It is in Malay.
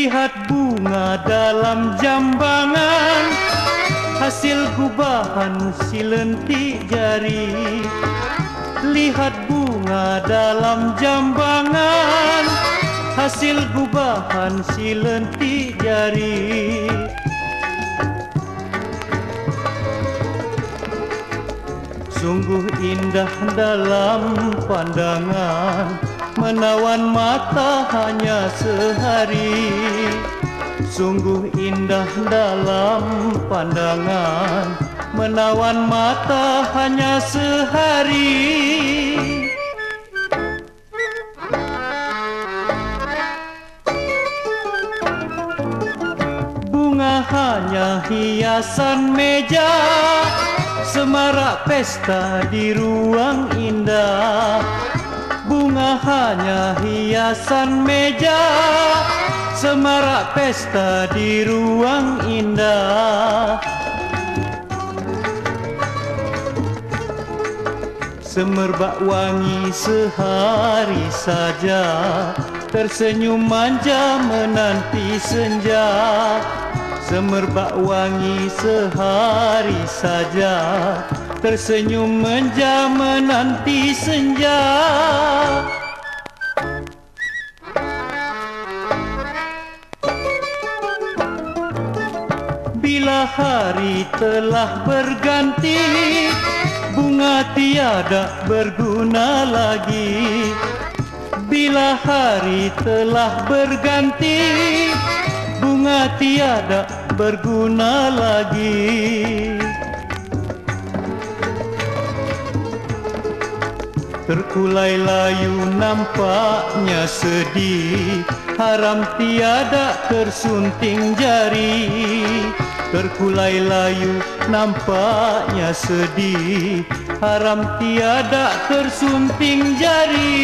Lihat bunga dalam jambangan Hasil gubahan si lentik jari. Lihat bunga dalam jambangan Hasil gubahan si lentik jari. Sungguh indah dalam pandangan Menawan mata hanya sehari. Sungguh indah dalam pandangan. Menawan mata hanya sehari. Bunga hanya hiasan meja. Semarak pesta di ruang indah Bunga hanya hiasan meja Semarak pesta di ruang indah. Semerbak wangi sehari saja Tersenyum manja menanti senja. Semerbak wangi sehari saja Tersenyum menja menanti senja Bila hari telah berganti Bunga tiada berguna lagi. Bila hari telah berganti Bunga tiada berguna lagi. Terkulai layu nampaknya sedih. Haram tiada tersunting jari Terkulai layu nampaknya sedih. Haram tiada tersunting jari